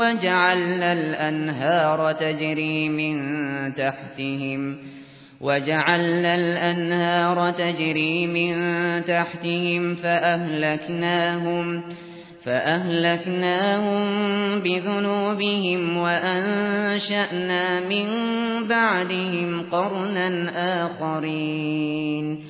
وجعلنا الأنهار تجري من تحتهم وجعلنا الأنهار تجري من تحتهم فأهلكناهم فأهلكناهم بذنوبهم وأنشأنا من بعدهم قرنا آخرين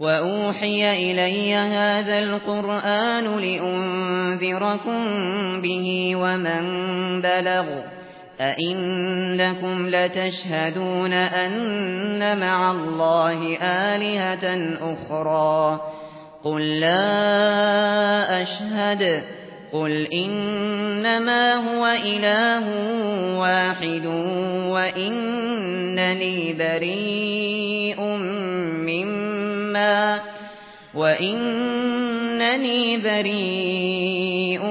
وأوحي إلي هذا القرآن لأنذركم به ومن بلغ أئنكم لتشهدون أن مع الله آلهة أخرى قل لا أشهد قل إنما هو إله واحد وإنني بريء مما وإنني بريء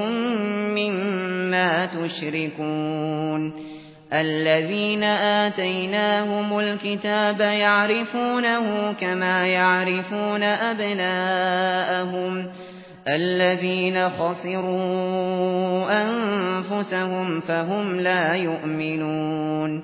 مما تشركون الذين آتيناهم الكتاب يعرفونه كما يعرفون أبناءهم الذين خسروا أنفسهم فهم لا يؤمنون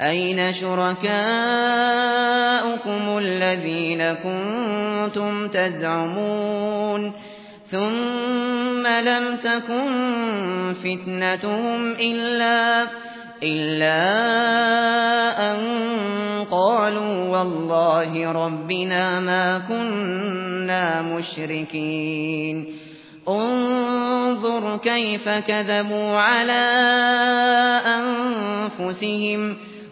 أين شركاؤكم الذين كنتم تزعمون ثم لم تكن فتنتهم إلا إلا أن قالوا والله ربنا ما كنا مشركين. انظر كيف كذبوا على أنفسهم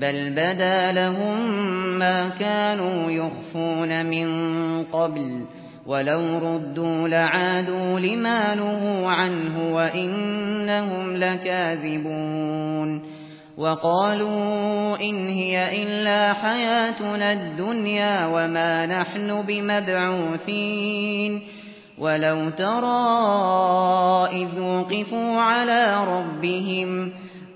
بل بدا لهم ما كانوا يخفون من قبل ولو ردوا لعادوا لما نهوا عنه وإنهم لكاذبون وقالوا إن هي إلا حياتنا الدنيا وما نحن بمبعوثين ولو ترى إذ وقفوا على ربهم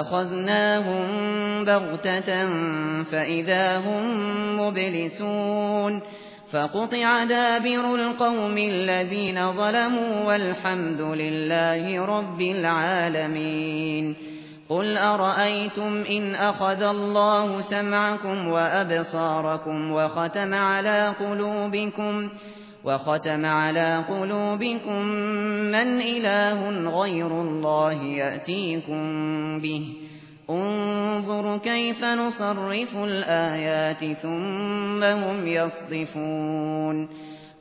أخذناهم بغتة فإذا هم مبلسون فقطع دابر القوم الذين ظلموا والحمد لله رب العالمين قل أرأيتم إن أخذ الله سمعكم وأبصاركم وختم على قلوبكم وختم على قلوبكم من إله غير الله يأتيكم به انظر كيف نصرف الآيات ثم هم يصدفون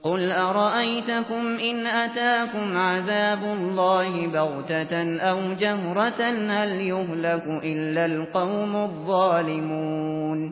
قل أرأيتكم إن أتاكم عذاب الله بغتة أو جهرة هل يهلك إلا القوم الظالمون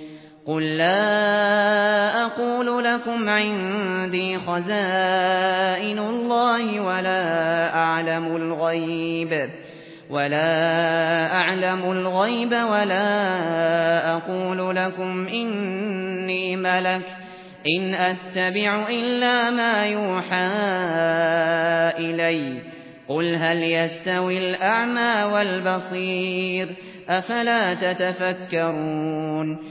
قل لا أقول لكم عندي خزائن الله ولا أعلم الغيب ولا أعلم الغيب ولا أقول لكم إني ملك إن أتبع إلا ما يوحى إلي قل هل يستوي الأعمى والبصير أفلا تتفكرون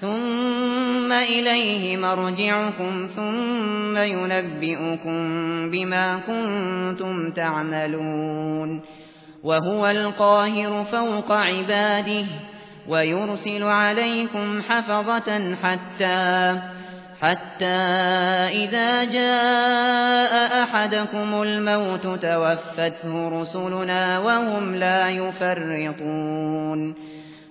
ثم إليه مرجعكم ثم ينبئكم بما كنتم تعملون وهو القاهر فوق عباده ويرسل عليكم حفظة حتى حتى إذا جاء أحدكم الموت توفته رسلنا وهم لا يفرطون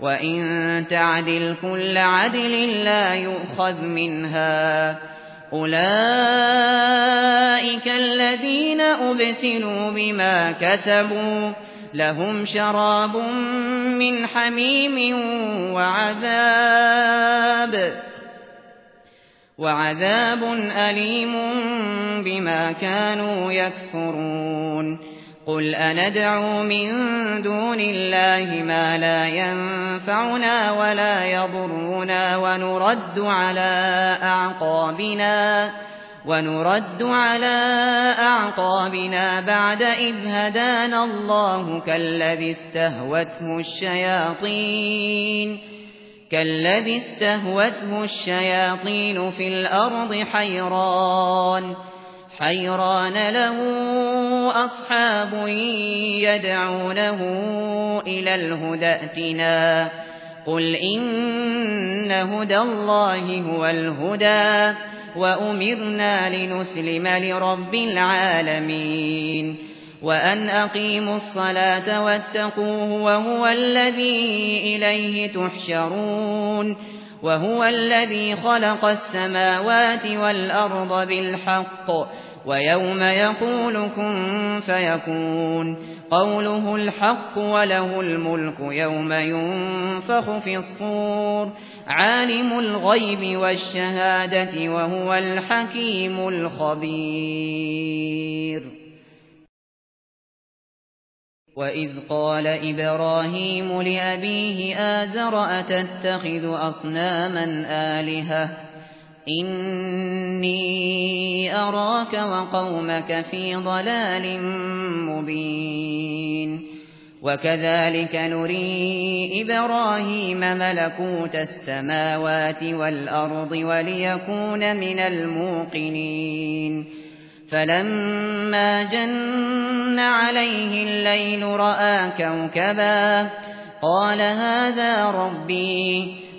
وَإِن تَعْدِلْ كُلَّ عَدْلٍ لَّا يُؤْخَذْ مِنْهَا أُولَئِكَ الَّذِينَ أُبْسِلُوا بِمَا كَسَبُوا لَهُمْ شَرَابٌ مِّنْ حَمِيمٍ وَعَذَابٌ وَعَذَابٌ أَلِيمٌ بِمَا كَانُوا يَكْفُرُونَ قُلْ أَنَدْعُو مِن دُونِ اللَّهِ مَا لَا يَنفَعُنَا وَلَا يَضُرُّنَا وَنُرَدُّ عَلَىٰ أَعْقَابِنَا وَنُرَدُّ عَلَىٰ أَعْقَابِنَا بَعْدَ إِذْ هَدَانَا اللَّهُ كَالَّذِي اسْتَهْوَتْهُ الشَّيَاطِينُ كَالَّذِي اسْتَهْوَتْهُ الشَّيَاطِينُ فِي الْأَرْضِ حَيْرَانٌ حَيْرَانَ لَهُ أَصْحَابٌ يَدْعُونَهُ إِلَى الْهُدَى ائْتِنَا. قُلْ إِنَّ هُدَى اللَّهِ هُوَ الْهُدَىٰ وَأُمِرْنَا لِنُسْلِمَ لِرَبِّ الْعَالَمِينَ. وَأَنْ أَقِيمُوا الصَّلَاةَ وَاتَّقُوهُ وَهُوَ الَّذِي إِلَيْهِ تُحْشَرُونَ. وَهُوَ الَّذِي خَلَقَ السَّمَاوَاتِ وَالْأَرْضَ بِالْحَقِّ. وَيَوْمَ يَقُولُ كُن فَيَكُونُ. قَوْلُهُ الْحَقُّ وَلَهُ الْمُلْكُ يَوْمَ يُنفَخُ فِي الصُّورِ. عَالِمُ الْغَيْبِ وَالشَّهَادَةِ وَهُوَ الْحَكِيمُ الْخَبِيرُ. وَإِذْ قَالَ إِبْرَاهِيمُ لِأَبِيهِ آزَرَ أَتَتَّخِذُ أَصْنَامًا آلِهَةً؟ إِنِّي أَرَاكَ وَقَوْمَكَ فِي ضَلَالٍ مُّبِينٍ. وَكَذَلِكَ نُرِي إِبْرَاهِيمَ مَلَكُوتَ السَّمَاوَاتِ وَالْأَرْضِ وَلِيَكُونَ مِنَ الْمُوقِنِينَ. فَلَمَّا جَنَّ عَلَيْهِ اللَّيْلُ رَأَىٰ كَوْكَبًا قَالَ هَٰذَا رَبِّي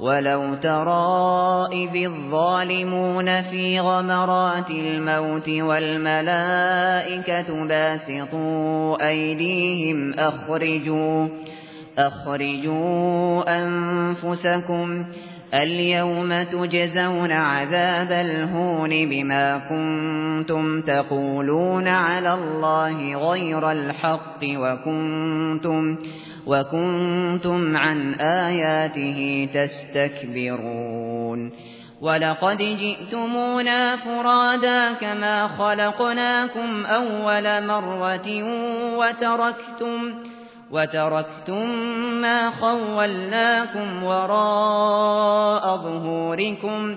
ولو ترى إذ الظالمون في غمرات الموت والملائكة باسطوا أيديهم أخرجوا أخرجوا أنفسكم اليوم تجزون عذاب الهون بما كنتم تقولون على الله غير الحق وكنتم وكنتم عن آياته تستكبرون ولقد جئتمونا فرادا كما خلقناكم أول مرة وتركتم وتركتم ما خولناكم وراء ظهوركم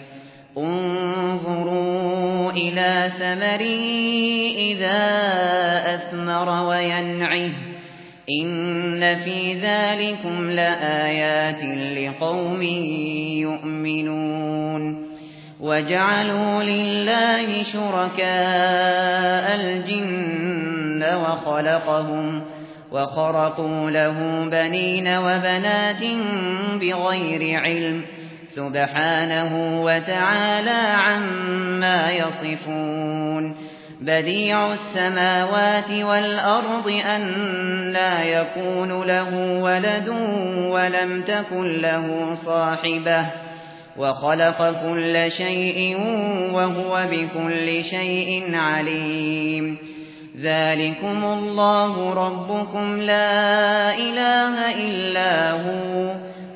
انظروا إلى ثمره إذا أثمر وينعه. إن في ذلكم لآيات لقوم يؤمنون. وجعلوا لله شركاء الجن وخلقهم وخرقوا له بنين وبنات بغير علم. سبحانه وتعالى عما يصفون بديع السماوات والأرض أن لا يكون له ولد ولم تكن له صاحبة وخلق كل شيء وهو بكل شيء عليم ذلكم الله ربكم لا إله إلا هو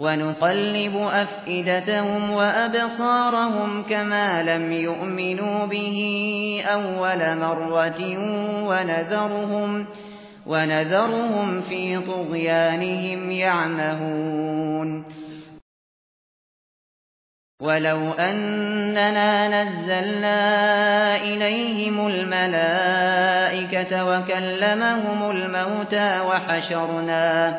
ونقلب أفئدتهم وأبصارهم كما لم يؤمنوا به أول مرة ونذرهم ونذرهم في طغيانهم يعمهون. ولو أننا نزلنا إليهم الملائكة وكلمهم الموتى وحشرنا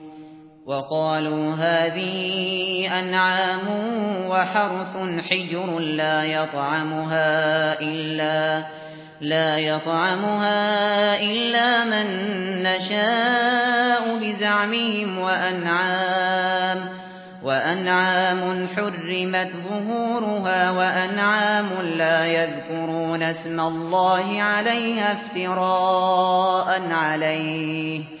وقالوا هذه أنعام وحرث حجر لا يطعمها إلا لا يطعمها إلا من نشاء بزعمهم وأنعام وأنعام حرمت ظهورها وأنعام لا يذكرون اسم الله عليها افتراء عليه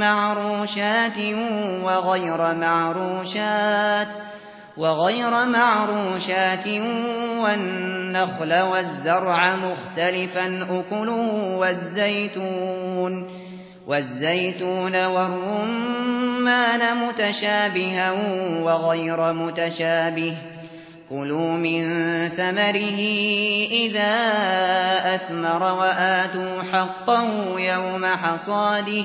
معروشات وغير معروشات وغير معروشات والنخل والزرع مختلفا أكله والزيتون والزيتون والرمان متشابها وغير متشابه. كلوا من ثمره إذا أثمر وآتوا حقه يوم حصاده.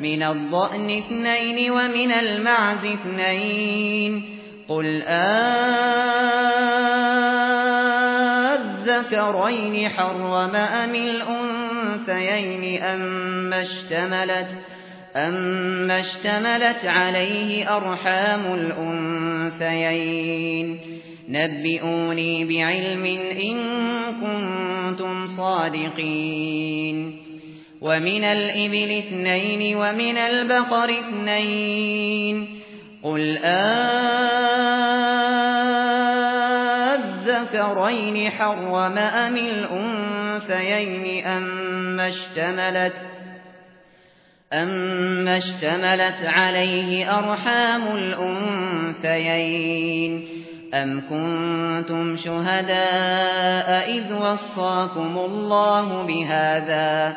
من الضأن اثنين ومن المعز اثنين. قل أذكرين حرم أم الأنثيين أم اشتملت أم اشتملت عليه أرحام الأنثيين. نبئوني بعلم إن كنتم صادقين. ومن الإبل اثنين ومن البقر اثنين قل أذكرين حرم أم الأنثيين أم اشتملت أَمَّا اشْتَمَلَتْ عَلَيْهِ أَرْحَامُ الْأُنثَيَيْنِ أَمْ كُنتُمْ شُهَدَاءَ إِذْ وَصَّاكُمُ اللَّهُ بِهَذَا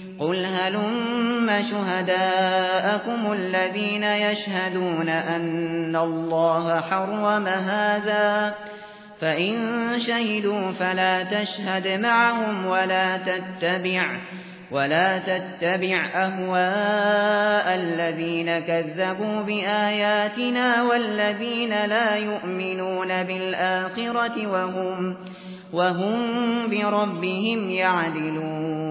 قل هلم شهداءكم الذين يشهدون أن الله حرم هذا فإن شهدوا فلا تشهد معهم ولا تتبع ولا تتبع أهواء الذين كذبوا بآياتنا والذين لا يؤمنون بالآخرة وهم, وهم بربهم يعدلون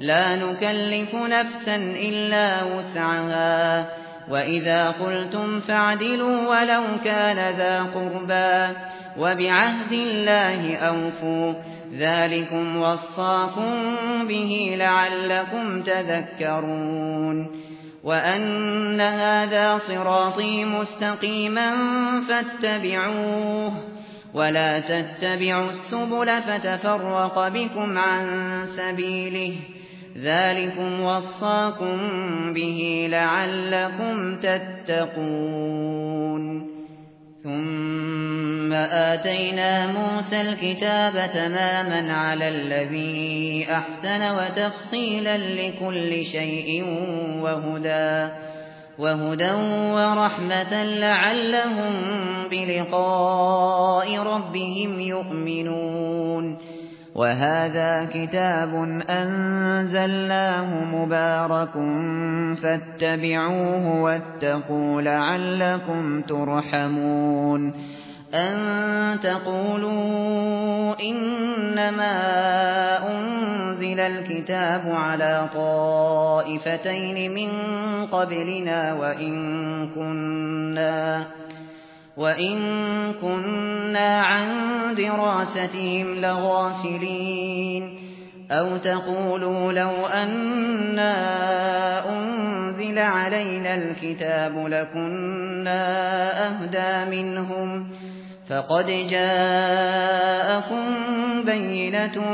لا نكلف نفسا إلا وسعها. وإذا قلتم فاعدلوا ولو كان ذا قربا وبعهد الله أوفوا. ذلكم وصاكم به لعلكم تذكرون. وأن هذا صراطي مستقيما فاتبعوه. ولا تتبعوا السبل فتفرق بكم عن سبيله. ذلكم وصاكم به لعلكم تتقون ثم آتينا موسى الكتاب تماما على الذي أحسن وتفصيلا لكل شيء وهدى وهدى ورحمة لعلهم بلقاء ربهم يؤمنون وهذا كتاب أنزلناه مبارك فاتبعوه واتقوا لعلكم ترحمون أن تقولوا إنما أنزل الكتاب على طائفتين من قبلنا وإن كنا وإن كنا عن دراستهم لغافلين أو تقولوا لو أنا أنزل علينا الكتاب لكنا أهدى منهم فقد جاءكم بينة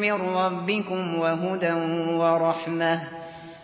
من ربكم وهدى ورحمة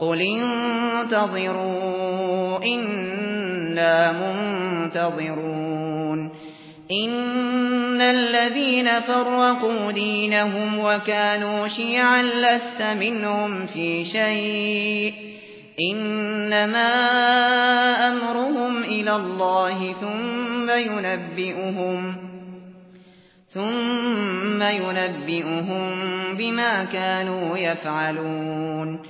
قل انتظروا إنا منتظرون. إن الذين فرقوا دينهم وكانوا شيعا لست منهم في شيء. إنما أمرهم إلى الله ثم ينبئهم ثم ينبئهم بما كانوا يفعلون.